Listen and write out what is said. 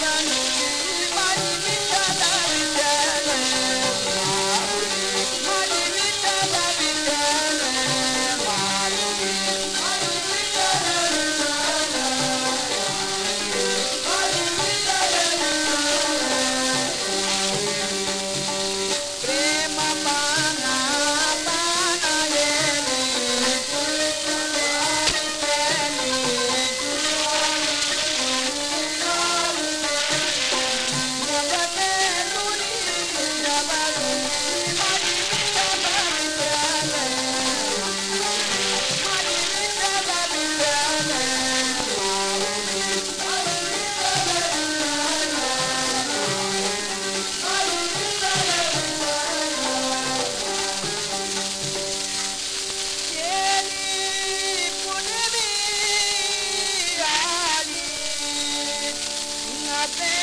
Run. nothing.